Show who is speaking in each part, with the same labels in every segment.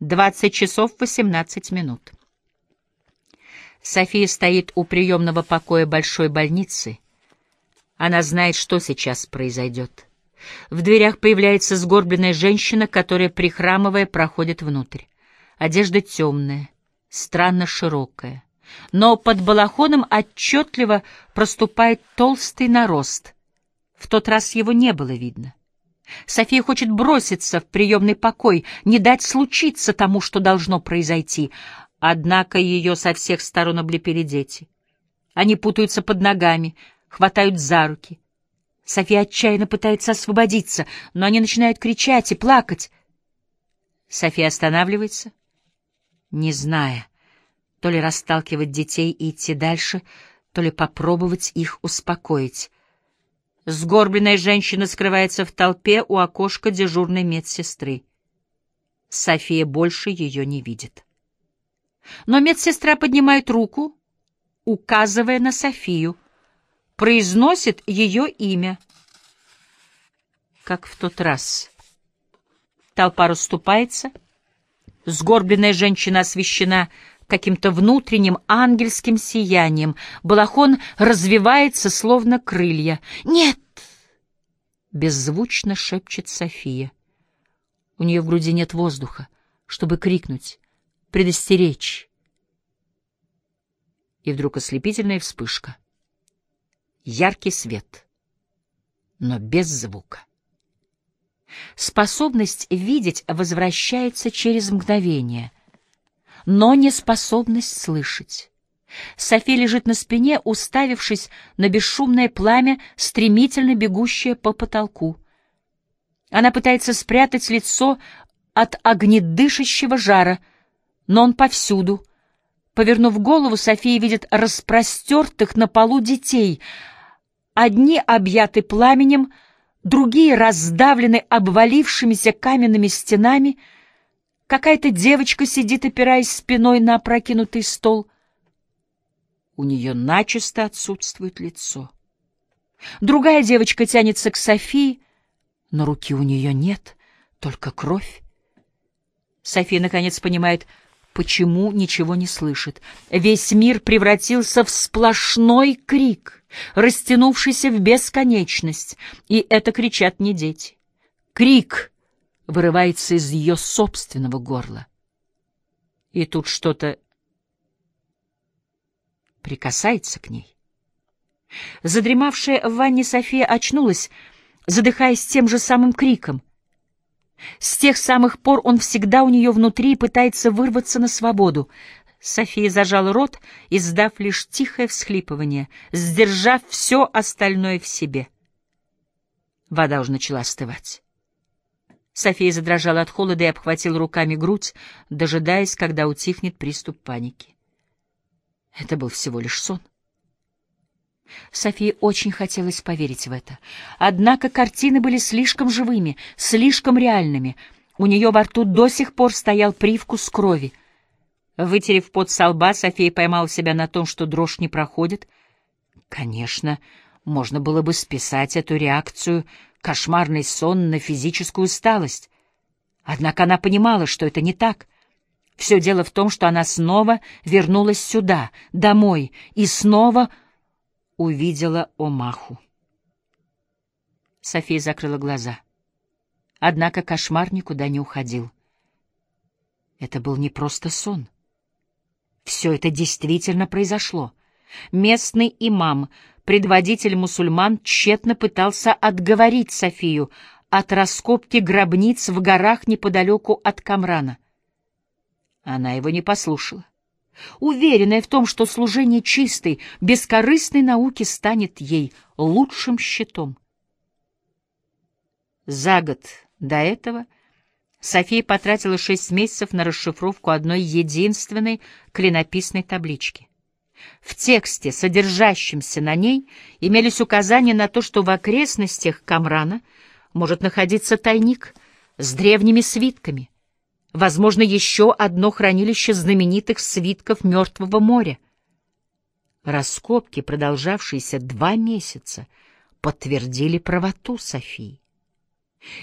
Speaker 1: 20 часов 18 минут. София стоит у приемного покоя большой больницы. Она знает, что сейчас произойдет. В дверях появляется сгорбленная женщина, которая, прихрамывая, проходит внутрь. Одежда темная, странно широкая. Но под балахоном отчетливо проступает толстый нарост. В тот раз его не было видно. София хочет броситься в приемный покой, не дать случиться тому, что должно произойти. Однако ее со всех сторон облепили дети. Они путаются под ногами, хватают за руки. София отчаянно пытается освободиться, но они начинают кричать и плакать. София останавливается, не зная, то ли расталкивать детей и идти дальше, то ли попробовать их успокоить. Сгорбленная женщина скрывается в толпе у окошка дежурной медсестры. София больше ее не видит. Но медсестра поднимает руку, указывая на Софию, произносит ее имя. Как в тот раз. Толпа расступается, сгорбленная женщина освещена каким-то внутренним ангельским сиянием. Балахон развивается, словно крылья. «Нет!» — беззвучно шепчет София. У нее в груди нет воздуха, чтобы крикнуть, предостеречь. И вдруг ослепительная вспышка. Яркий свет, но без звука. Способность видеть возвращается через мгновение — но не способность слышать. София лежит на спине, уставившись на бесшумное пламя, стремительно бегущее по потолку. Она пытается спрятать лицо от огнедышащего жара, но он повсюду. Повернув голову, София видит распростертых на полу детей. Одни объяты пламенем, другие раздавлены обвалившимися каменными стенами — Какая-то девочка сидит, опираясь спиной на опрокинутый стол. У нее начисто отсутствует лицо. Другая девочка тянется к Софии, но руки у нее нет, только кровь. София, наконец, понимает, почему ничего не слышит. Весь мир превратился в сплошной крик, растянувшийся в бесконечность, и это кричат не дети. Крик — вырывается из ее собственного горла. И тут что-то прикасается к ней. Задремавшая в ванне София очнулась, задыхаясь тем же самым криком. С тех самых пор он всегда у нее внутри и пытается вырваться на свободу. София зажала рот, издав лишь тихое всхлипывание, сдержав все остальное в себе. Вода уже начала остывать. София задрожала от холода и обхватила руками грудь, дожидаясь, когда утихнет приступ паники. Это был всего лишь сон. Софии очень хотелось поверить в это. Однако картины были слишком живыми, слишком реальными. У нее во рту до сих пор стоял привкус крови. Вытерев пот со лба, София поймала себя на том, что дрожь не проходит. Конечно, можно было бы списать эту реакцию кошмарный сон на физическую усталость. Однако она понимала, что это не так. Все дело в том, что она снова вернулась сюда, домой, и снова увидела Омаху. София закрыла глаза. Однако кошмар никуда не уходил. Это был не просто сон. Все это действительно произошло. Местный имам предводитель мусульман тщетно пытался отговорить Софию от раскопки гробниц в горах неподалеку от Камрана. Она его не послушала, уверенная в том, что служение чистой, бескорыстной науки станет ей лучшим щитом. За год до этого София потратила шесть месяцев на расшифровку одной единственной клинописной таблички. В тексте, содержащемся на ней, имелись указания на то, что в окрестностях Камрана может находиться тайник с древними свитками, возможно, еще одно хранилище знаменитых свитков Мертвого моря. Раскопки, продолжавшиеся два месяца, подтвердили правоту Софии.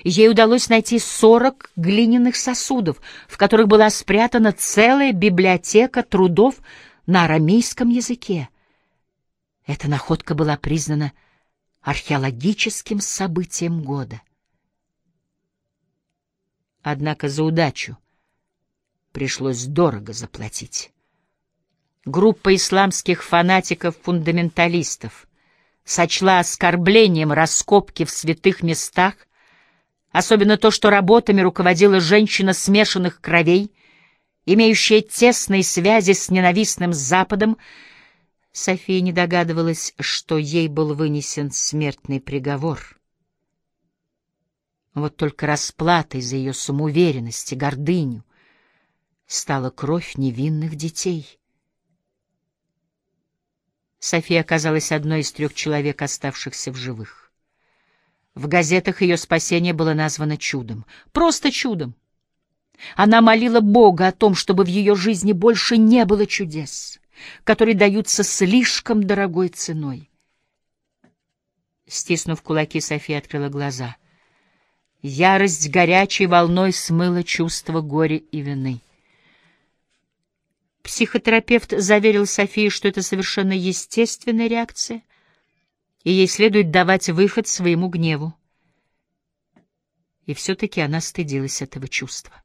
Speaker 1: Ей удалось найти сорок глиняных сосудов, в которых была спрятана целая библиотека трудов на арамейском языке. Эта находка была признана археологическим событием года. Однако за удачу пришлось дорого заплатить. Группа исламских фанатиков-фундаменталистов сочла оскорблением раскопки в святых местах, особенно то, что работами руководила женщина смешанных кровей, имеющая тесные связи с ненавистным Западом, София не догадывалась, что ей был вынесен смертный приговор. Вот только расплатой за ее самоуверенность и гордыню стала кровь невинных детей. София оказалась одной из трех человек, оставшихся в живых. В газетах ее спасение было названо чудом. Просто чудом. Она молила Бога о том, чтобы в ее жизни больше не было чудес, которые даются слишком дорогой ценой. Стиснув кулаки, София открыла глаза. Ярость горячей волной смыла чувство горя и вины. Психотерапевт заверил Софии, что это совершенно естественная реакция, и ей следует давать выход своему гневу. И все-таки она стыдилась этого чувства.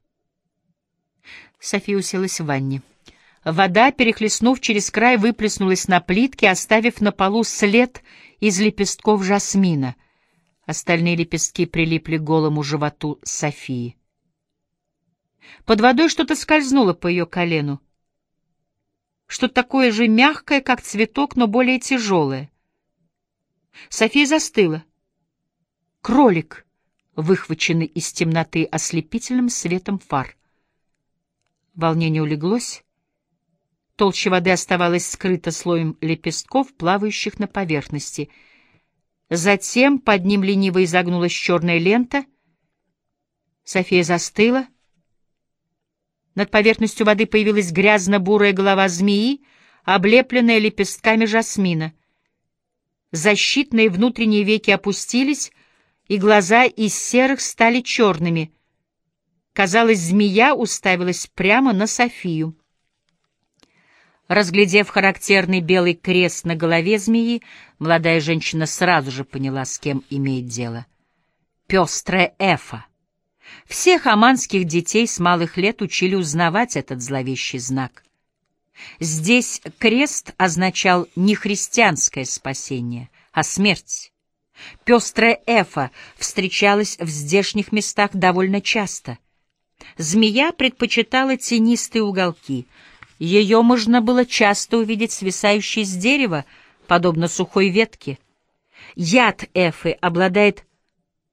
Speaker 1: София уселась в ванне. Вода, перехлестнув через край, выплеснулась на плитки, оставив на полу след из лепестков жасмина. Остальные лепестки прилипли к голому животу Софии. Под водой что-то скользнуло по ее колену. Что-то такое же мягкое, как цветок, но более тяжелое. София застыла. Кролик, выхваченный из темноты ослепительным светом фар. Волнение улеглось. Толща воды оставалась скрыта слоем лепестков, плавающих на поверхности. Затем под ним лениво изогнулась черная лента. София застыла. Над поверхностью воды появилась грязно-бурая голова змеи, облепленная лепестками жасмина. Защитные внутренние веки опустились, и глаза из серых стали черными — Казалось, змея уставилась прямо на Софию. Разглядев характерный белый крест на голове змеи, молодая женщина сразу же поняла, с кем имеет дело. Пестрая эфа. Всех аманских детей с малых лет учили узнавать этот зловещий знак. Здесь крест означал не христианское спасение, а смерть. Пестрая эфа встречалась в здешних местах довольно часто — Змея предпочитала тенистые уголки. Ее можно было часто увидеть свисающей с дерева, подобно сухой ветке. Яд эфы обладает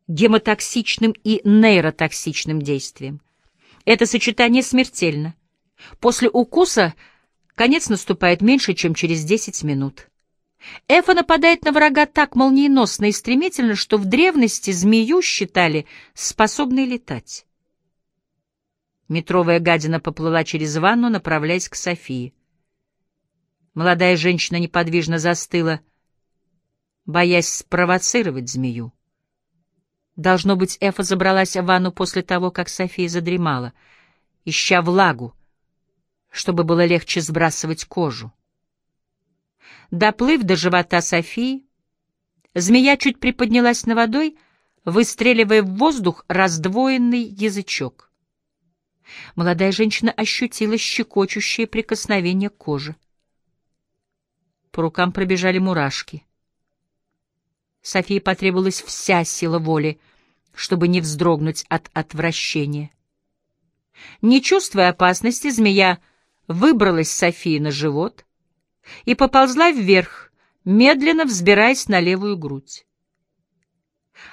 Speaker 1: гемотоксичным и нейротоксичным действием. Это сочетание смертельно. После укуса конец наступает меньше, чем через 10 минут. Эфа нападает на врага так молниеносно и стремительно, что в древности змею считали способной летать. Метровая гадина поплыла через ванну, направляясь к Софии. Молодая женщина неподвижно застыла, боясь спровоцировать змею. Должно быть, Эфа забралась в ванну после того, как София задремала, ища влагу, чтобы было легче сбрасывать кожу. Доплыв до живота Софии, змея чуть приподнялась на водой, выстреливая в воздух раздвоенный язычок. Молодая женщина ощутила щекочущее прикосновение к коже. По рукам пробежали мурашки. Софии потребовалась вся сила воли, чтобы не вздрогнуть от отвращения. Не чувствуя опасности, змея выбралась Софии на живот и поползла вверх, медленно взбираясь на левую грудь.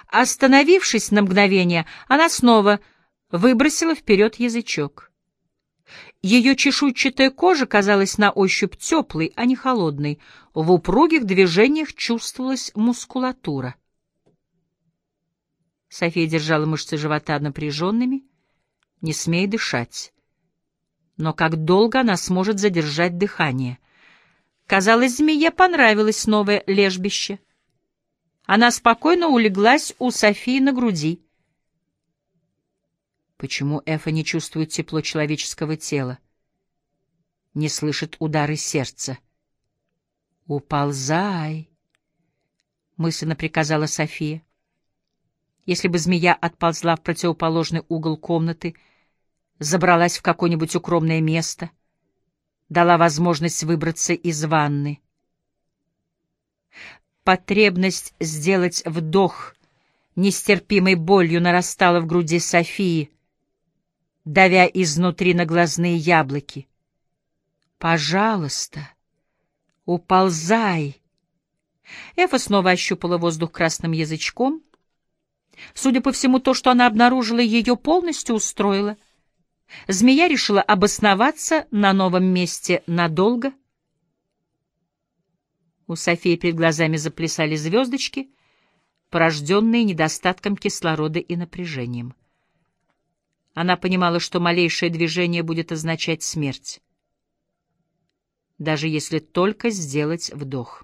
Speaker 1: Остановившись на мгновение, она снова выбросила вперед язычок. Ее чешуйчатая кожа казалась на ощупь теплой, а не холодной. В упругих движениях чувствовалась мускулатура. София держала мышцы живота напряженными, не смея дышать. Но как долго она сможет задержать дыхание? Казалось, змее понравилось новое лежбище. Она спокойно улеглась у Софии на груди — Почему Эфа не чувствует тепло человеческого тела? Не слышит удары сердца? «Уползай!» — мысленно приказала София. Если бы змея отползла в противоположный угол комнаты, забралась в какое-нибудь укромное место, дала возможность выбраться из ванны. Потребность сделать вдох нестерпимой болью нарастала в груди Софии, давя изнутри на глазные яблоки. «Пожалуйста, уползай!» Эфа снова ощупала воздух красным язычком. Судя по всему, то, что она обнаружила, ее полностью устроило. Змея решила обосноваться на новом месте надолго. У Софии перед глазами заплясали звездочки, порожденные недостатком кислорода и напряжением. Она понимала, что малейшее движение будет означать смерть, даже если только сделать вдох.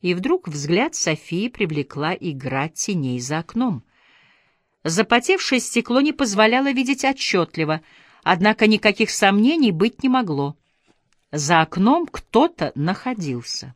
Speaker 1: И вдруг взгляд Софии привлекла игра теней за окном. Запотевшее стекло не позволяло видеть отчетливо, однако никаких сомнений быть не могло. За окном кто-то находился.